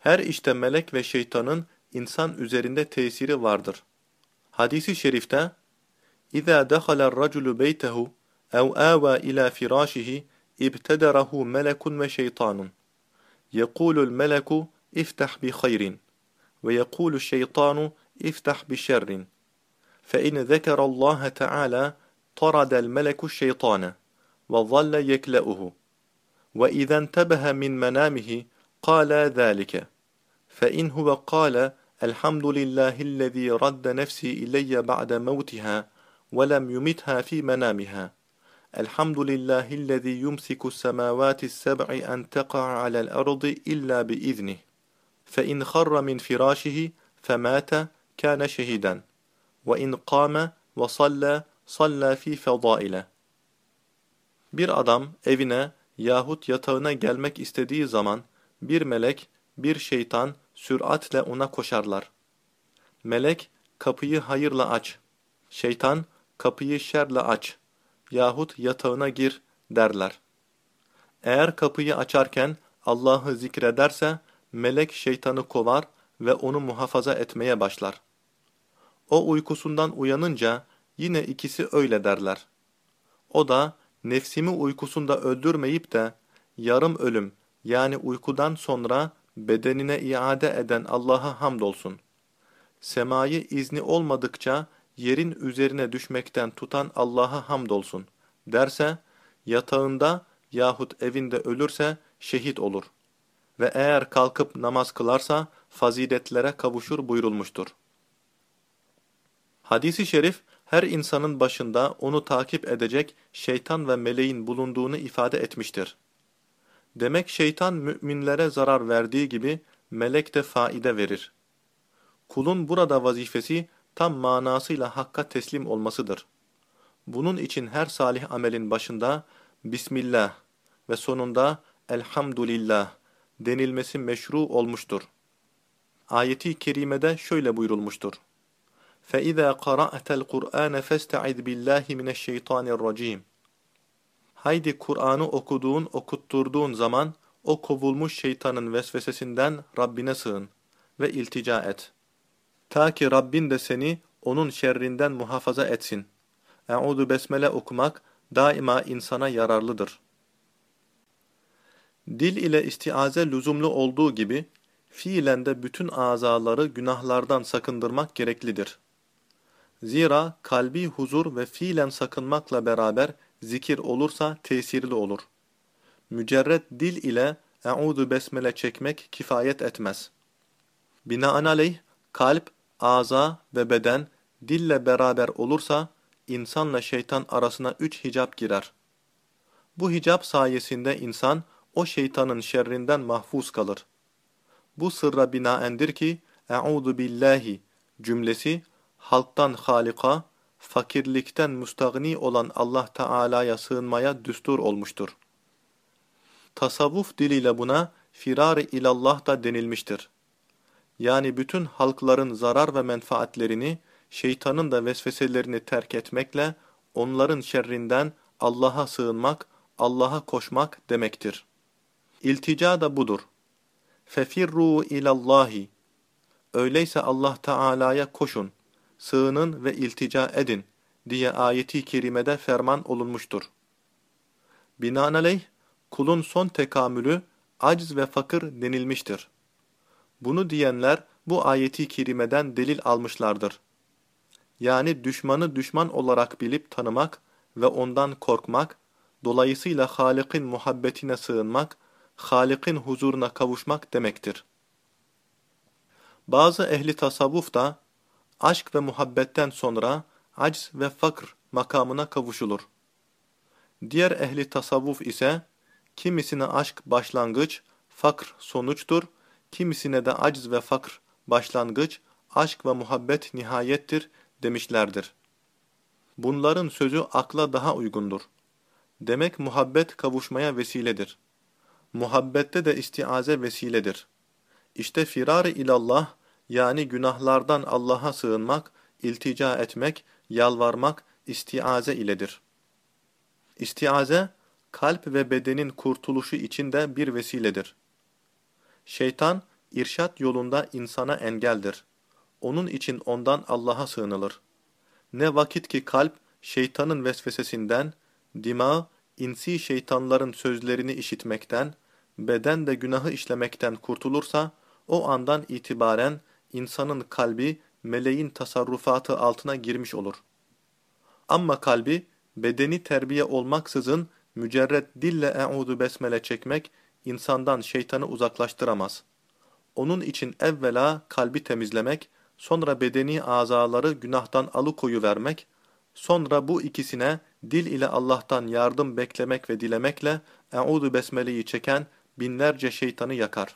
Her işte melek ve şeytanın insan üzerinde tesiri vardır. Hadisi şerifte اِذَا دَخَلَ الرَّجُلُ بَيْتَهُ اَوْ آوَى اِلَى فِرَاشِهِ اِبْتَدَرَهُ مَلَكٌ وَشَيْطَانٌ يَقُولُ الْمَلَكُ اِفْتَحْ بِخَيْرٍ وَيَقُولُ الشَّيْطَانُ اِفْتَحْ بِشَرٍ فَاِنْ ذَكَرَ اللّٰهَ تَعَالَى طَرَدَ الْمَلَكُ الشَّيْطَانَ وَظَلَّ يَكْلَؤُهُ وَإِذَا انْتَبَهَ مِنْ مَنَامِهِ قَالَ ذَلِكَ. فَإِنْ هُوَ قَالَ الْحَمْدُ لِلَّهِ الَّذِي رَدَّ نَفْسِي إِلَيَّ بَعْدَ مَوْتِهَا وَلَمْ يُمِتْهَا فِي مَنَامِهَا. الْحَمْدُ لِلَّهِ الَّذِي يُمْسِكُ السَّمَاوَاتِ السَّبْعِ أَنْ تَقَعَ عَلَى الْأَرْضِ إِلَّا بِإِذْنِهِ. فَإِنْ خَرَّ مِنْ فِرَاشِهِ فَمَاتَ كَانَ شَهِيدًا. وَإِنْ قَامَ وَصَلَّى صَلَّى فِي فَضَائِلَهِ. Bir adam evine yahut yatağına gelmek istediği zaman bir melek, bir şeytan süratle ona koşarlar. Melek kapıyı hayırla aç, şeytan kapıyı şerle aç yahut yatağına gir derler. Eğer kapıyı açarken Allah'ı zikrederse melek şeytanı kovar ve onu muhafaza etmeye başlar. O uykusundan uyanınca yine ikisi öyle derler. O da nefsimi uykusunda öldürmeyip de yarım ölüm yani uykudan sonra bedenine iade eden Allah'a hamdolsun. Semayı izni olmadıkça yerin üzerine düşmekten tutan Allah'a hamdolsun derse, yatağında yahut evinde ölürse şehit olur. Ve eğer kalkıp namaz kılarsa faziletlere kavuşur buyurulmuştur. Hadisi şerif, her insanın başında onu takip edecek şeytan ve meleğin bulunduğunu ifade etmiştir. Demek şeytan müminlere zarar verdiği gibi melek de faide verir. Kulun burada vazifesi tam manasıyla hakka teslim olmasıdır. Bunun için her salih amelin başında Bismillah ve sonunda Elhamdülillah denilmesi meşru olmuştur. Ayeti kerimede şöyle buyurulmuştur. فَاِذَا قَرَأْتَ الْقُرْآنَ فَاسْتَعِذْ بِاللّٰهِ مِنَ الشَّيْطَانِ الرَّجِيمِ Haydi Kur'an'ı okuduğun, okutturduğun zaman o kovulmuş şeytanın vesvesesinden Rabbine sığın ve iltica et. Ta ki Rabbin de seni onun şerrinden muhafaza etsin. Eûzu besmele okumak daima insana yararlıdır. Dil ile istiaze lüzumlu olduğu gibi, fiilen de bütün azaları günahlardan sakındırmak gereklidir. Zira kalbi huzur ve fiilen sakınmakla beraber zikir olursa tesirli olur. Mücerret dil ile eûzu besmele çekmek kifayet etmez. Binaenaleyh kalp, aza ve beden dille beraber olursa insanla şeytan arasına üç hicap girer. Bu hicap sayesinde insan o şeytanın şerrinden mahfuz kalır. Bu sırra binaendir ki eûzu billahi cümlesi halktan halika, fakirlikten müstagni olan Allah Teala'ya sığınmaya düstur olmuştur. Tasavvuf diliyle buna firar-ı ilallah da denilmiştir. Yani bütün halkların zarar ve menfaatlerini, şeytanın da vesveselerini terk etmekle, onların şerrinden Allah'a sığınmak, Allah'a koşmak demektir. İltica da budur. Fefirru ilallahi. Öyleyse Allah Teala'ya koşun sığının ve iltica edin diye ayeti kerimede ferman olunmuştur. Binaenaleyh, kulun son tekamülü aciz ve fakir denilmiştir. Bunu diyenler bu ayeti kerimeden delil almışlardır. Yani düşmanı düşman olarak bilip tanımak ve ondan korkmak, dolayısıyla Halik'in muhabbetine sığınmak, Halik'in huzuruna kavuşmak demektir. Bazı ehli tasavvuf da aşk ve muhabbetten sonra acz ve fakr makamına kavuşulur. Diğer ehli tasavvuf ise kimisine aşk başlangıç, fakr sonuçtur, kimisine de acz ve fakr başlangıç, aşk ve muhabbet nihayettir demişlerdir. Bunların sözü akla daha uygundur. Demek muhabbet kavuşmaya vesiledir. Muhabbette de istiaze vesiledir. İşte firar-ı ilallah yani günahlardan Allah'a sığınmak, iltica etmek, yalvarmak istiaze iledir. İstiaze, kalp ve bedenin kurtuluşu için de bir vesiledir. Şeytan, irşat yolunda insana engeldir. Onun için ondan Allah'a sığınılır. Ne vakit ki kalp şeytanın vesvesesinden, dima insi şeytanların sözlerini işitmekten, beden de günahı işlemekten kurtulursa, o andan itibaren insanın kalbi meleğin tasarrufatı altına girmiş olur. Ama kalbi, bedeni terbiye olmaksızın mücerret dille e'udu besmele çekmek, insandan şeytanı uzaklaştıramaz. Onun için evvela kalbi temizlemek, sonra bedeni azaları günahtan alıkoyu vermek, sonra bu ikisine dil ile Allah'tan yardım beklemek ve dilemekle e'udu besmeleyi çeken binlerce şeytanı yakar.